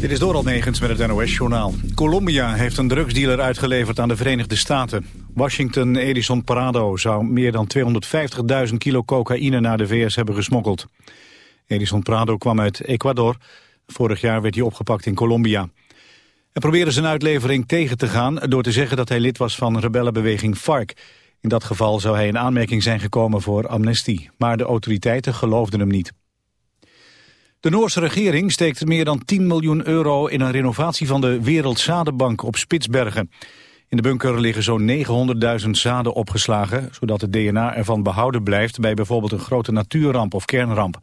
Dit is Doral Negens met het NOS-journaal. Colombia heeft een drugsdealer uitgeleverd aan de Verenigde Staten. Washington Edison Parado zou meer dan 250.000 kilo cocaïne naar de VS hebben gesmokkeld. Edison Parado kwam uit Ecuador. Vorig jaar werd hij opgepakt in Colombia. Hij probeerde zijn uitlevering tegen te gaan door te zeggen dat hij lid was van rebellenbeweging FARC. In dat geval zou hij in aanmerking zijn gekomen voor amnestie. Maar de autoriteiten geloofden hem niet. De Noorse regering steekt meer dan 10 miljoen euro in een renovatie van de Wereldzadenbank op Spitsbergen. In de bunker liggen zo'n 900.000 zaden opgeslagen, zodat het DNA ervan behouden blijft bij bijvoorbeeld een grote natuurramp of kernramp.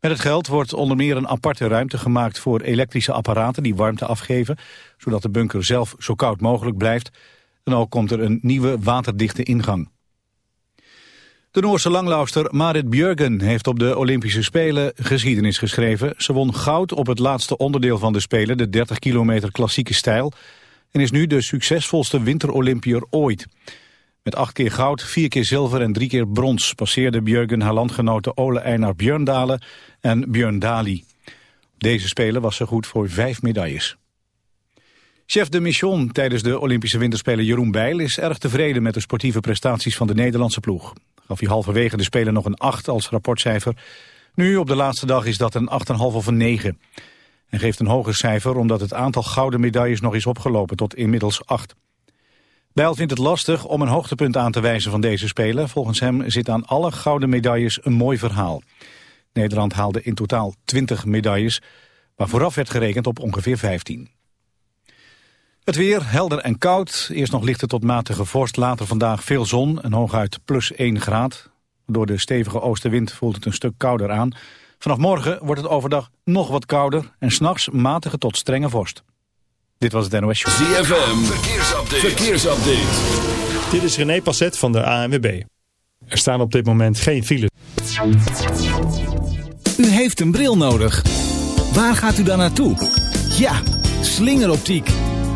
Met het geld wordt onder meer een aparte ruimte gemaakt voor elektrische apparaten die warmte afgeven, zodat de bunker zelf zo koud mogelijk blijft. En ook komt er een nieuwe waterdichte ingang. De Noorse langlauster Marit Björgen heeft op de Olympische Spelen geschiedenis geschreven. Ze won goud op het laatste onderdeel van de Spelen, de 30 kilometer klassieke stijl. En is nu de succesvolste winterolympier ooit. Met acht keer goud, vier keer zilver en drie keer brons passeerde Björgen haar landgenoten Ole Einar Björndalen en Björn Dali. Deze Spelen was ze goed voor vijf medailles. Chef de mission tijdens de Olympische Winterspelen Jeroen Bijl is erg tevreden met de sportieve prestaties van de Nederlandse ploeg gaf hij halverwege de Spelen nog een 8 als rapportcijfer. Nu op de laatste dag is dat een 8,5 of een 9. En geeft een hoger cijfer omdat het aantal gouden medailles nog is opgelopen tot inmiddels 8. Bijl vindt het lastig om een hoogtepunt aan te wijzen van deze Spelen. Volgens hem zit aan alle gouden medailles een mooi verhaal. Nederland haalde in totaal 20 medailles, maar vooraf werd gerekend op ongeveer 15. Het weer helder en koud. Eerst nog lichte tot matige vorst. Later vandaag veel zon en hooguit plus 1 graad. Door de stevige oostenwind voelt het een stuk kouder aan. Vanaf morgen wordt het overdag nog wat kouder. En s'nachts matige tot strenge vorst. Dit was het NOS Show. ZFM. Verkeersupdate. Verkeersupdate. Dit is René Passet van de ANWB. Er staan op dit moment geen files. U heeft een bril nodig. Waar gaat u dan naartoe? Ja, slingeroptiek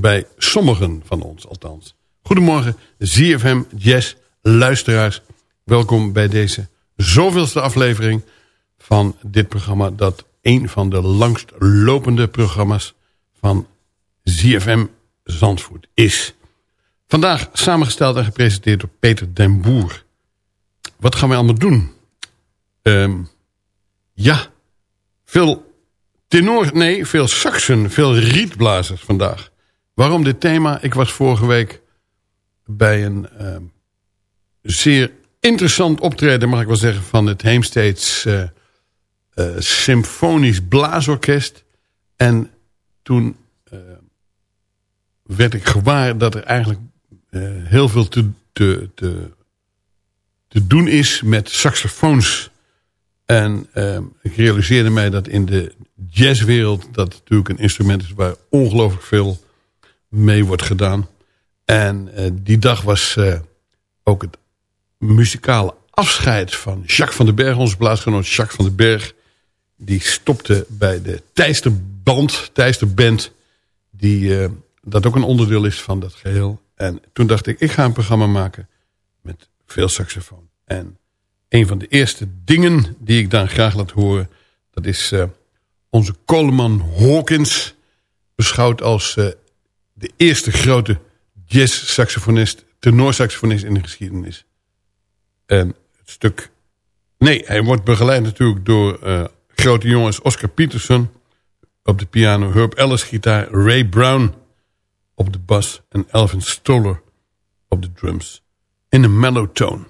Bij sommigen van ons althans. Goedemorgen, ZFM Jazz luisteraars. Welkom bij deze zoveelste aflevering van dit programma... dat een van de langstlopende programma's van ZFM Zandvoort is. Vandaag samengesteld en gepresenteerd door Peter den Boer. Wat gaan we allemaal doen? Ehm ja, veel tenor, nee, veel saxen, veel rietblazers vandaag. Waarom dit thema? Ik was vorige week bij een ehm, zeer interessant optreden, mag ik wel zeggen, van het Heemsteeds eh, eh, Symfonisch Blaasorkest. En toen eh, werd ik gewaar dat er eigenlijk heel veel te, te doen is met saxofoons. En ehm, ik realiseerde mij dat in de jazzwereld... dat natuurlijk een instrument is waar ongelooflijk veel mee wordt gedaan. En eh, die dag was eh, ook het muzikale afscheid van Jacques van den Berg... onze plaatsgenoot Jacques van den Berg. Die stopte bij de Thijsterband, Thijsterband... die eh, dat ook een onderdeel is van dat geheel. En toen dacht ik, ik ga een programma maken met veel saxofoon. En een van de eerste dingen die ik dan graag laat horen... dat is onze Coleman Hawkins... beschouwd als de eerste grote jazz-saxofonist... tenorsaxofonist in de geschiedenis. En het stuk... Nee, hij wordt begeleid natuurlijk door eh, grote jongens... Oscar Peterson op de piano... Herb Ellis gitaar, Ray Brown op de bas... en Elvin Stoller op de drums. In een mellow tone.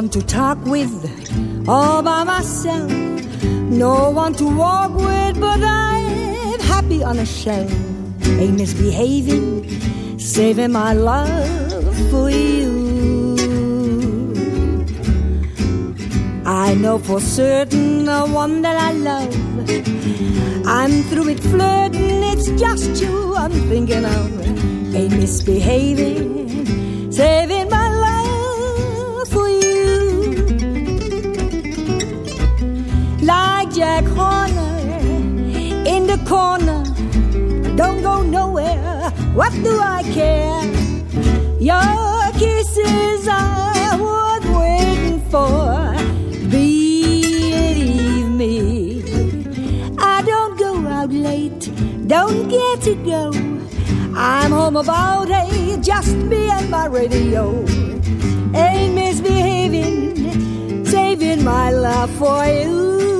One to talk with, all by myself. No one to walk with, but I'm happy on a shelf. Ain't misbehaving, saving my love for you. I know for certain the one that I love. I'm through with flirting, it's just you I'm thinking of. Ain't misbehaving, saving my Jack Horner in the corner, don't go nowhere. What do I care? Your kisses are worth waiting for. Believe me, I don't go out late, don't get to go. I'm home about eight, just me and my radio. Ain't misbehaving, saving my love for you.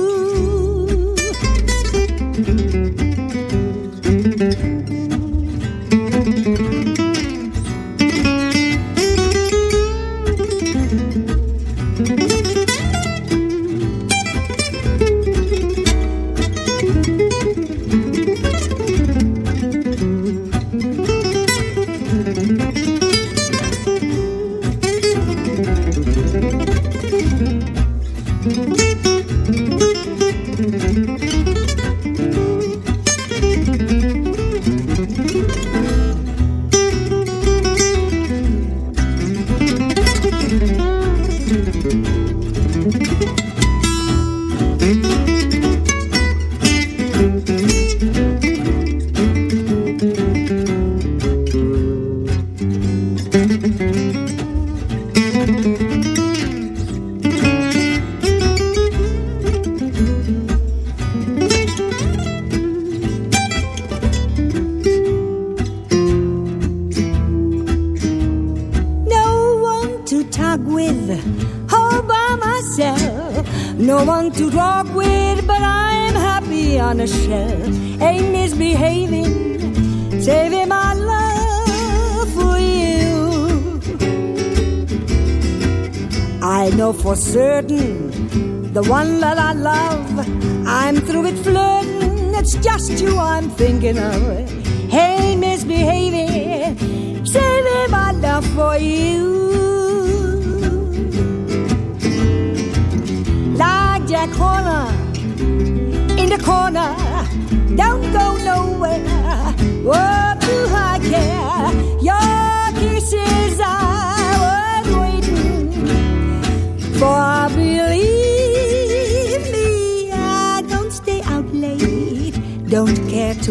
The one that I love. I'm through with flirting, it's just you I'm thinking of.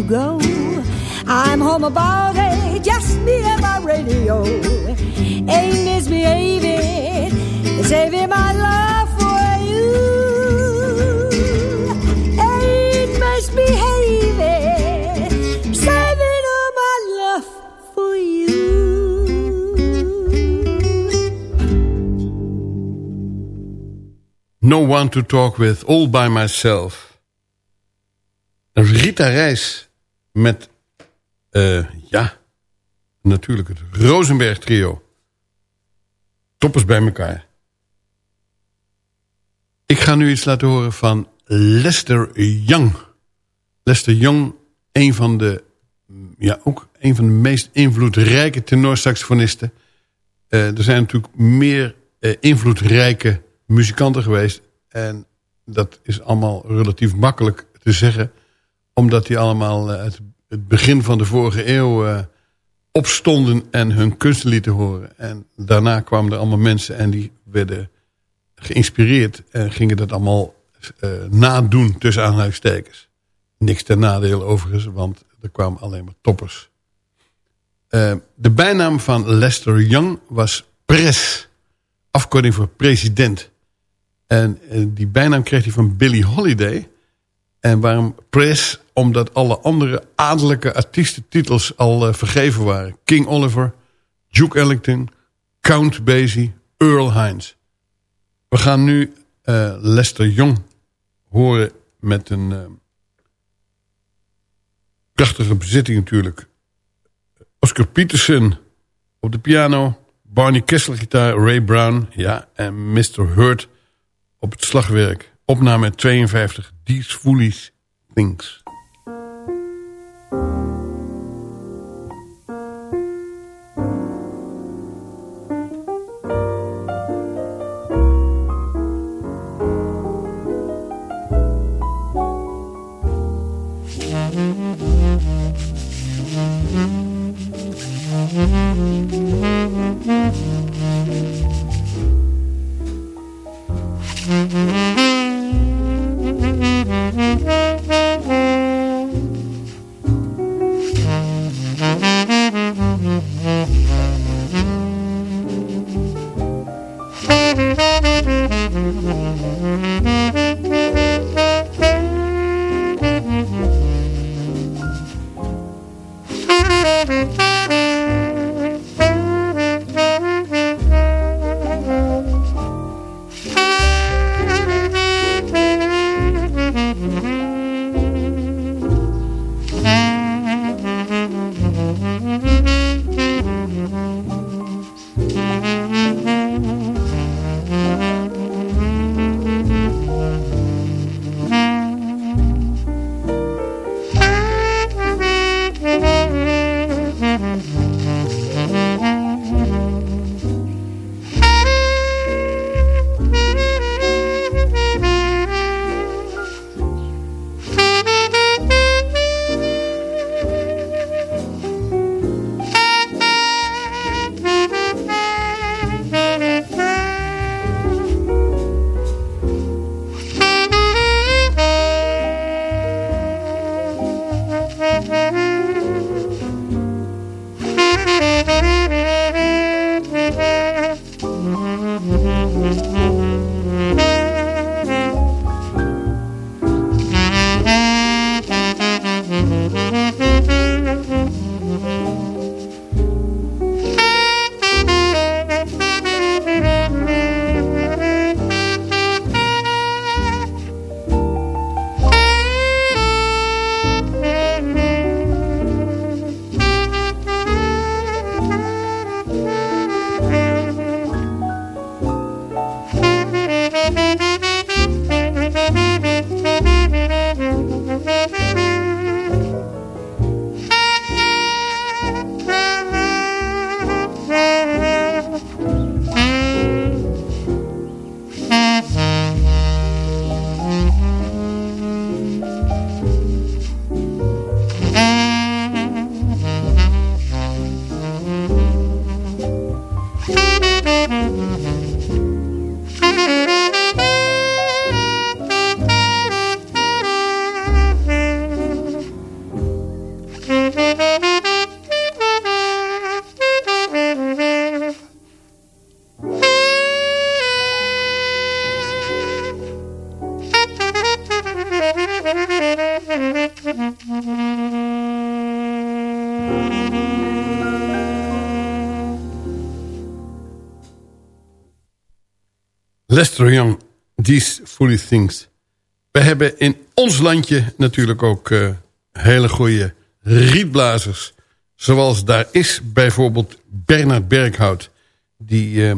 To go. I'm home about eight, just me and my radio. Ain't misbehaving, saving my love for you. Ain't misbehaving, saving all my love for you. No One to Talk With, All By Myself. Rita Reis met, eh, ja, natuurlijk het Rosenberg trio. Toppers bij elkaar. Ik ga nu iets laten horen van Lester Young. Lester Young, een van de, ja, ook een van de meest invloedrijke tenorsaxofonisten. Eh, er zijn natuurlijk meer eh, invloedrijke muzikanten geweest. En dat is allemaal relatief makkelijk te zeggen. Omdat die allemaal eh, het begin van de vorige eeuw eh, opstonden en hun kunsten lieten horen. En daarna kwamen er allemaal mensen en die werden geïnspireerd. En gingen dat allemaal eh, nadoen tussen aanhalingstekens. Niks ten nadeel overigens, want er kwamen alleen maar toppers. De bijnaam van Lester Young was Pres. Afkorting voor president. En die bijnaam kreeg hij van Billie Holiday. En waarom Pres? Omdat alle andere adellijke artiestentitels al eh, vergeven waren. King Oliver, Duke Ellington, Count Basie, Earl Hines. We gaan nu eh, Lester Young horen met een eh, prachtige bezitting natuurlijk. Oscar Peterson op de piano, Barney Kessel gitaar, Ray Brown ja, en Mr. Hurt op het slagwerk. Opname 52, These Foolish Things. Lester Young, These Fully Things. We hebben in ons landje natuurlijk ook uh, hele goede rietblazers. Zoals daar is bijvoorbeeld Bernard Berghout. Die uh,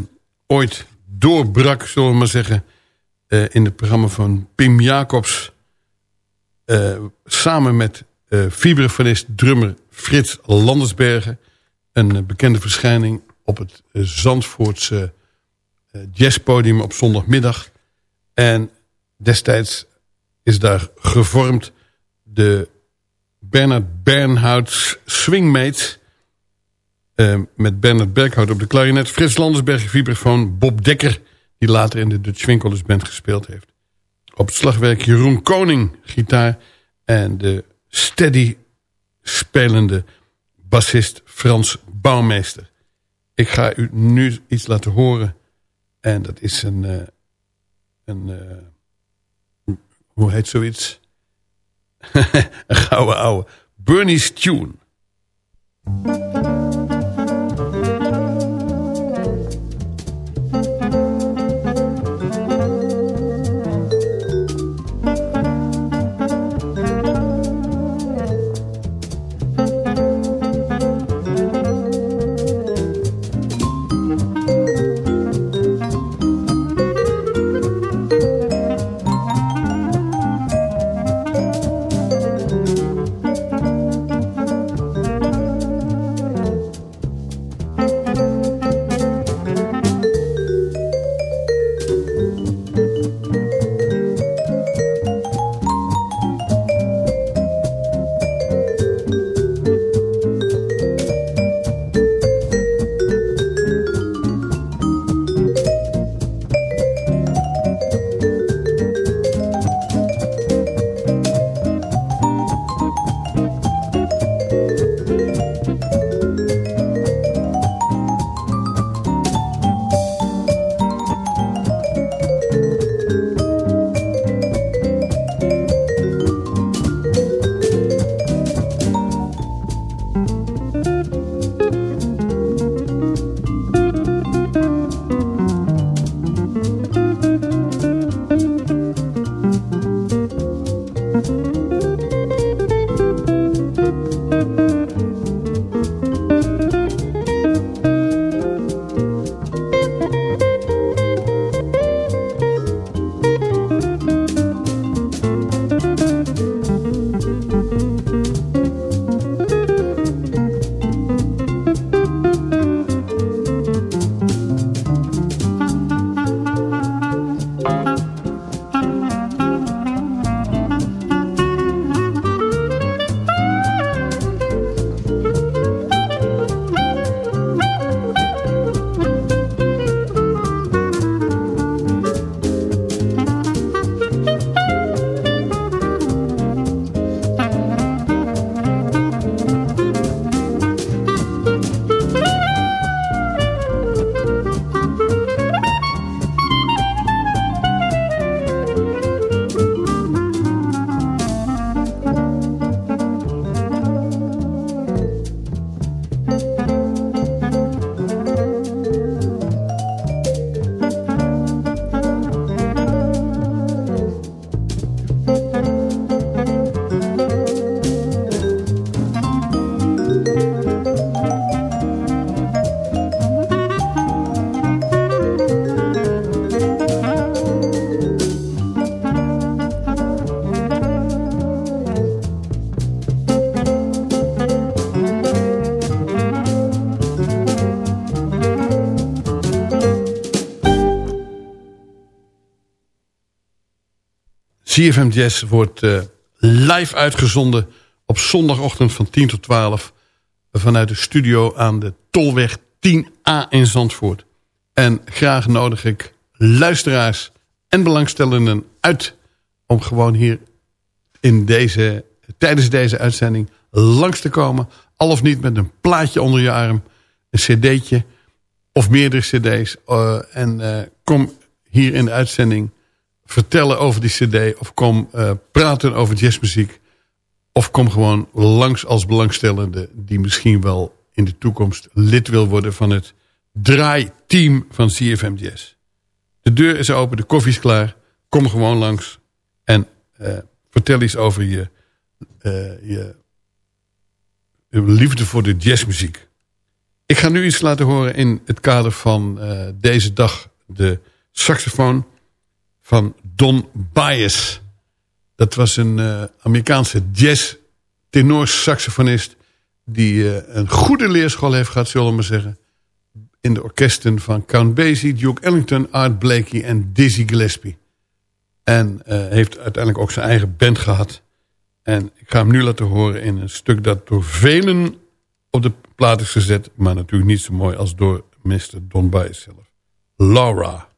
ooit doorbrak, zullen we maar zeggen... Uh, in het programma van Pim Jacobs. samen met vibrafonist drummer Frits Landersbergen. Een bekende verschijning op het Zandvoortse eh, jazzpodium op zondagmiddag. En destijds is daar gevormd de Bernard Bernhouts Swingmates... Uh, met Bernard Berghout op de klarinet... Frits Landersberg, vibrafoon, Bob Dekker... die later in de Dutch Winkelers Band gespeeld heeft. Op het slagwerk Jeroen Koning, gitaar... en de steady spelende bassist Frans Bouwmeester. Ik ga u nu iets laten horen en dat is een... Uh, een uh, hoe heet zoiets? een gouden ouwe. Bernie's Tune. CFM Jazz wordt uh, live uitgezonden op zondagochtend van 10 tot 12... vanuit de studio aan de Tolweg 10A in Zandvoort. En graag nodig ik luisteraars en belangstellenden uit... om gewoon hier in deze, tijdens deze uitzending langs te komen. Al of niet met een plaatje onder je arm, een cd'tje of meerdere cd's. Uh, en uh, kom hier in de uitzending vertellen over die cd... of kom uh, praten over jazzmuziek... of kom gewoon langs als belangstellende... die misschien wel in de toekomst lid wil worden... van het draaiteam van CFM Jazz. De deur is open, de koffie is klaar. Kom gewoon langs en uh, vertel eens over je, uh, je, je, liefde voor de jazzmuziek. Ik ga nu iets laten horen in het kader van deze dag. De saxofoon van Don Bias. Dat was een uh, Amerikaanse jazz saxofonist... die uh, een goede leerschool heeft gehad, zullen we maar zeggen... in de orkesten van Count Basie, Duke Ellington, Art Blakey en Dizzy Gillespie. En uh, heeft uiteindelijk ook zijn eigen band gehad. En ik ga hem nu laten horen in een stuk dat door velen op de plaat is gezet... maar natuurlijk niet zo mooi als door Mr. Don Bias zelf. Laura.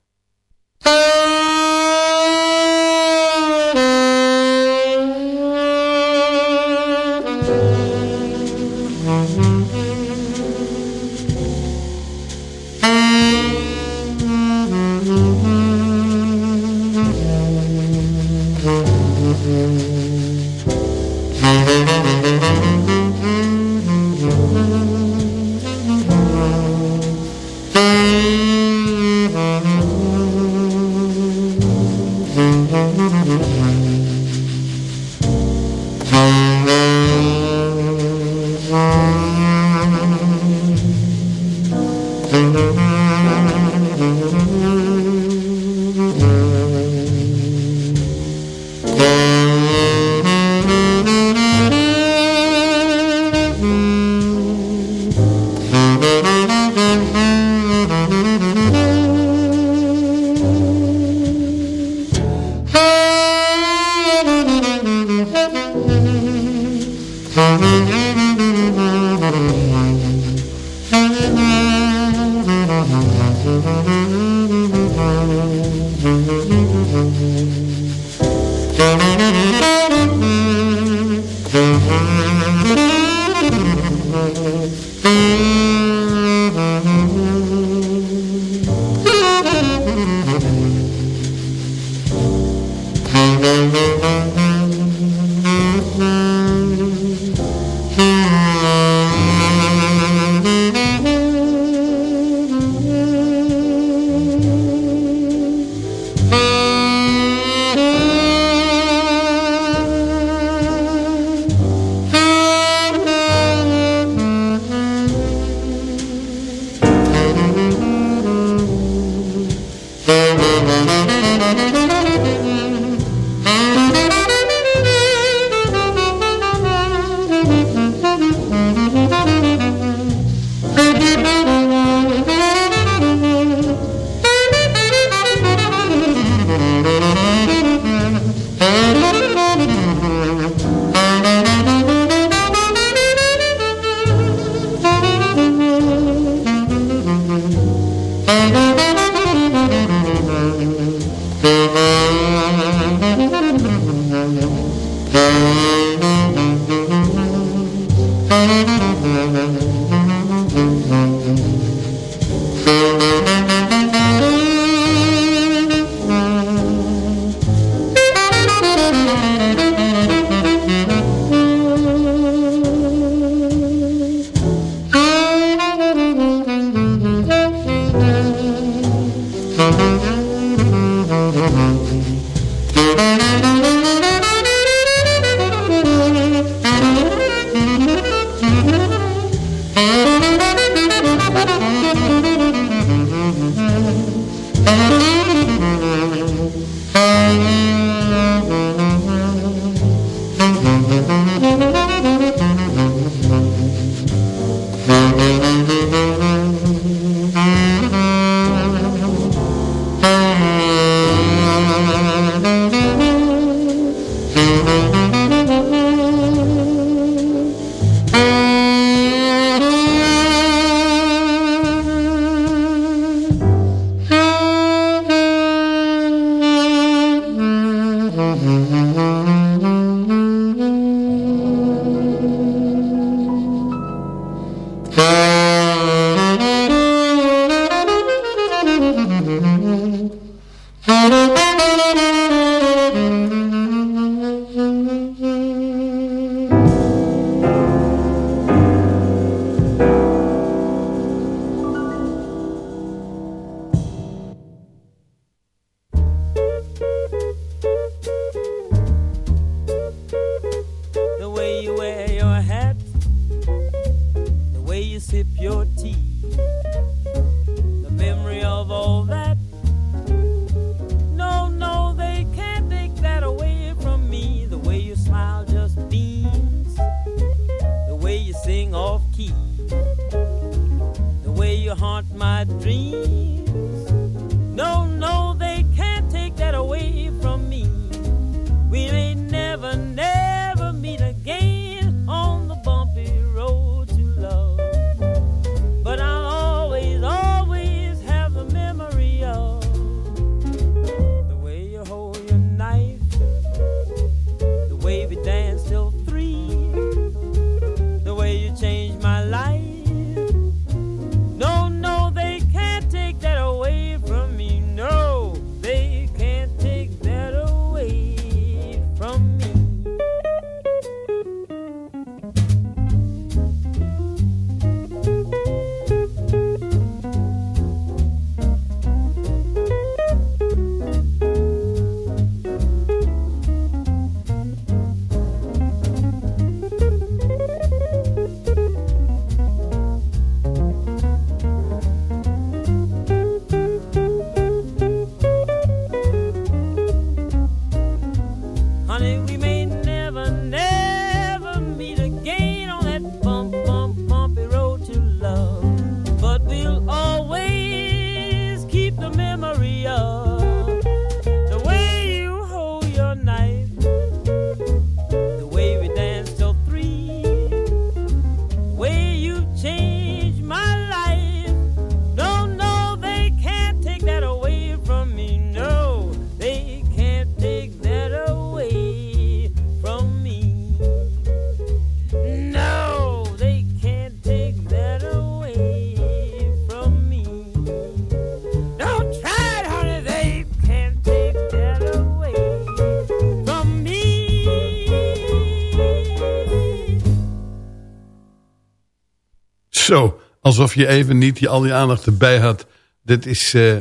alsof je even niet die, al die aandacht erbij had. Dit is eh,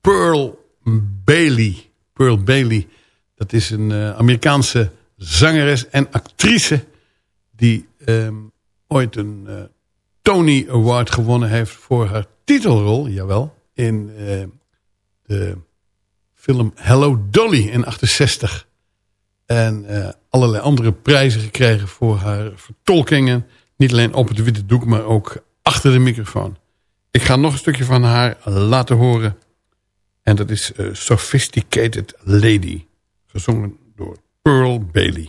Pearl Bailey. Pearl Bailey, dat is een eh, Amerikaanse zangeres en actrice... die ehm, ooit een eh, Tony Award gewonnen heeft voor haar titelrol, jawel... in de film Hello Dolly in 68. En allerlei andere prijzen gekregen voor haar vertolkingen... Niet alleen op het witte doek, maar ook achter de microfoon. Ik ga nog een stukje van haar laten horen. En dat is eh, Sophisticated Lady. Gezongen door Pearl Bailey.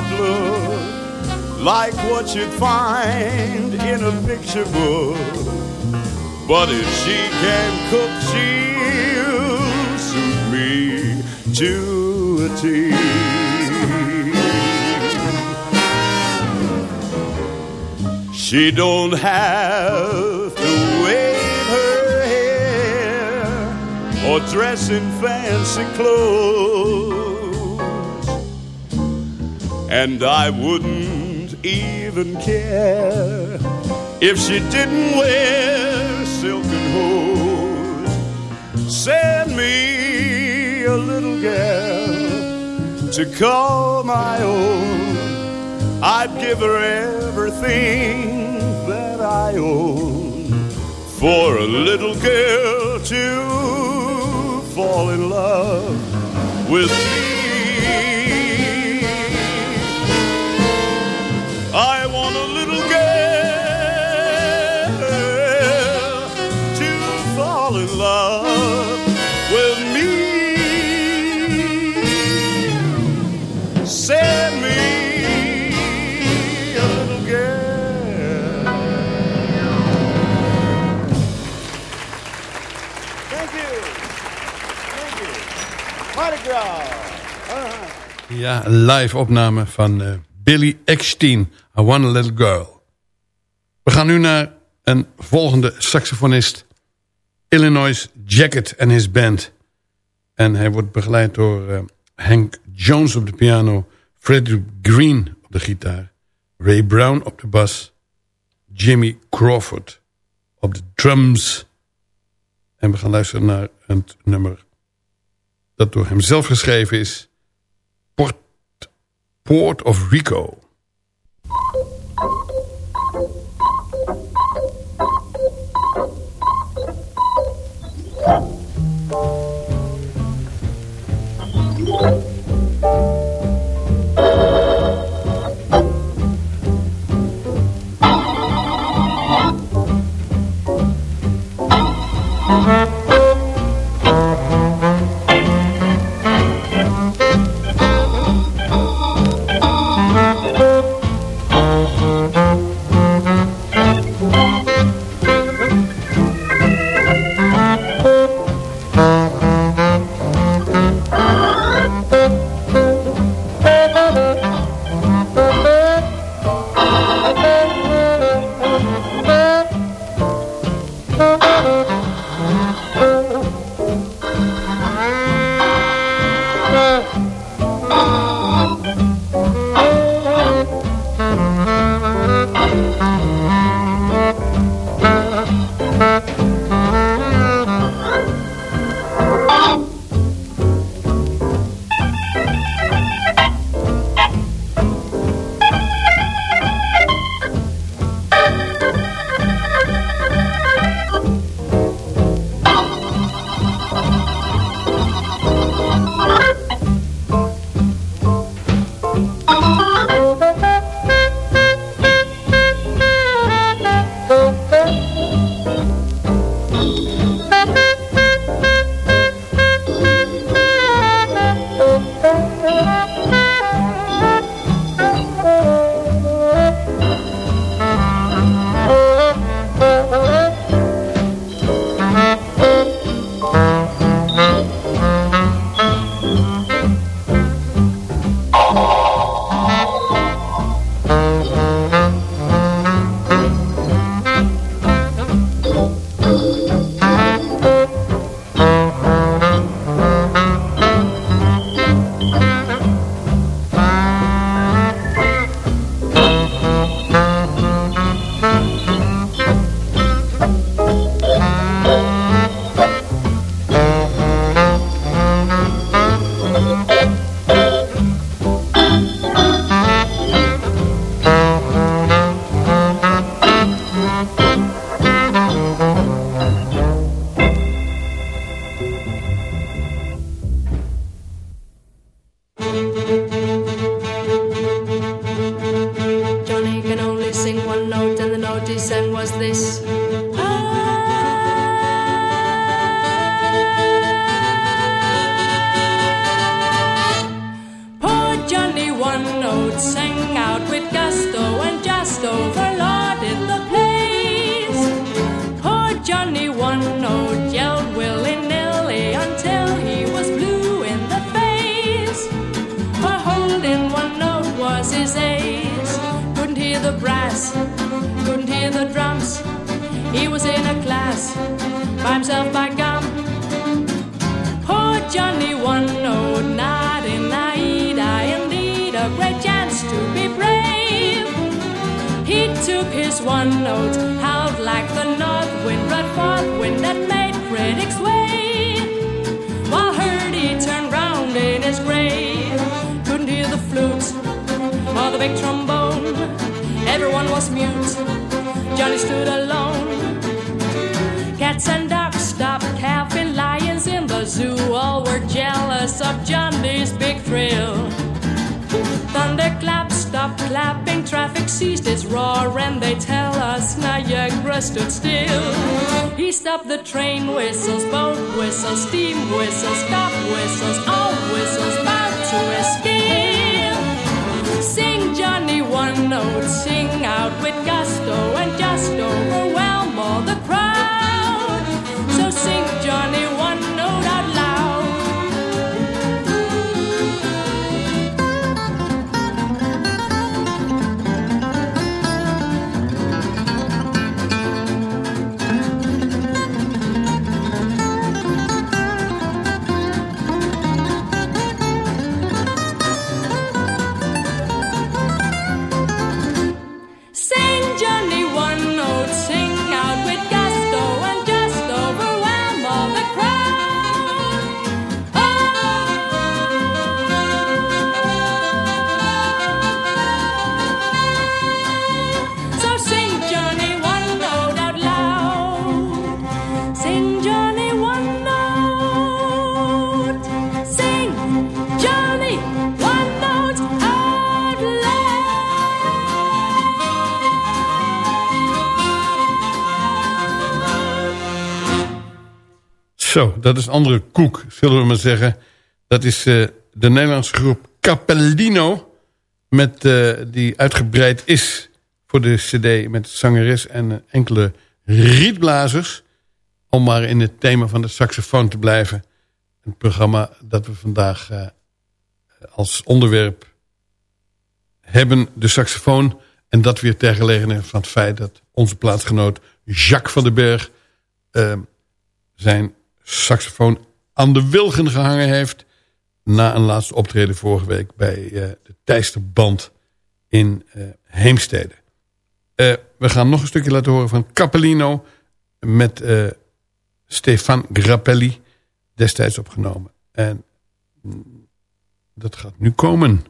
Not look like what you'd find in a picture book. But if she can cook, she'll suit me to a T. She don't have to wave her hair or dress in fancy clothes. And I wouldn't even care if she didn't wear silken hose. Send me a little girl to call my own. I'd give her everything that I own for a little girl to fall in love with me. Ja, een live opname van eh, Billy Eckstein, I Want a Little Girl. We gaan nu naar een volgende saxofonist. Illinois Jacket en his band. En hij wordt begeleid door eh, Hank Jones op de piano... Frederick Green op de gitaar... Ray Brown op de bas... Jimmy Crawford op de drums... En we gaan luisteren naar een nummer dat door hem zelf geschreven is... Port, of Rico. Big trombone. Everyone was mute. Johnny stood alone. Cats and dogs stopped calving, lions in the zoo all were jealous of Johnny's big thrill. Thunderclap stopped clapping, traffic ceased its roar, and they tell us Niagara stood still. He stopped the train whistles, boat whistles, steam whistles, stop whistles, all whistles bound to escape. Sing Johnny one note, sing out with gusto, and just overwhelm all the crowd. Zo, dat is andere koek, zullen we maar zeggen. Dat is eh, de Nederlandse groep Capellino... Met, eh, die uitgebreid is voor de cd met zangeres en eh, enkele rietblazers... om maar in het thema van de saxofoon te blijven. Een programma dat we vandaag als onderwerp hebben, de saxofoon... en dat weer ter gelegenheid van het feit dat onze plaatsgenoot Jacques van den Berg... zijn saxofoon aan de wilgen gehangen heeft... na een laatste optreden vorige week bij eh, de Teisterband in eh, Heemstede. Eh, we gaan nog een stukje laten horen van Capellino... met Stefan Grappelli, destijds opgenomen. En mm, dat gaat nu komen.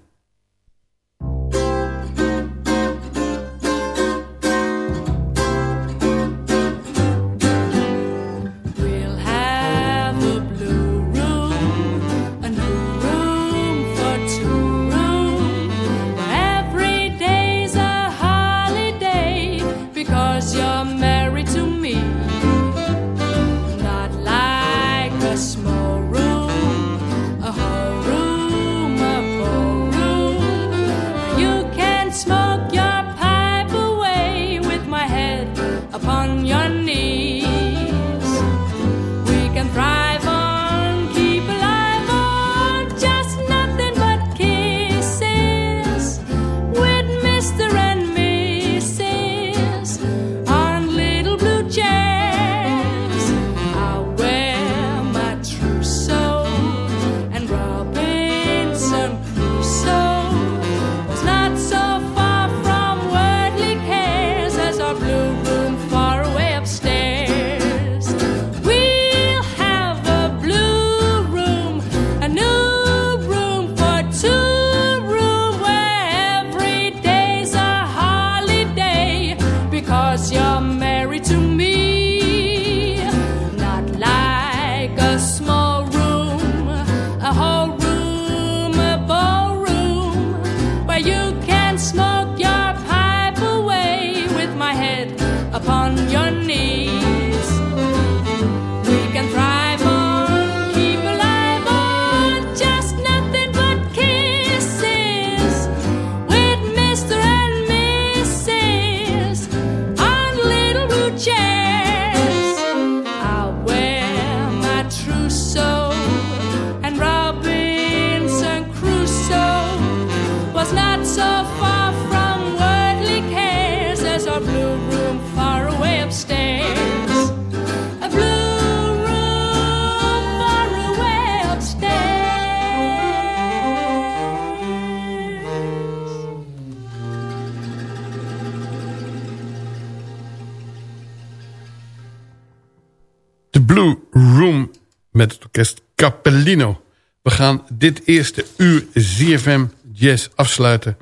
Dit eerste uur ZFM Jazz afsluiten...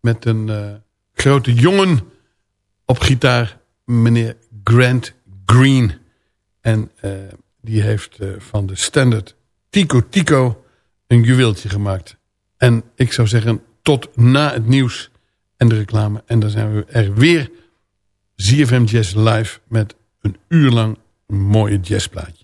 met een uh, grote jongen op gitaar, meneer Grant Green. En uh, die heeft uh, van de standard Tico Tico een juweeltje gemaakt. En ik zou zeggen, tot na het nieuws en de reclame. En dan zijn we er weer ZFM Jazz live met een uur lang mooie jazzplaatjes.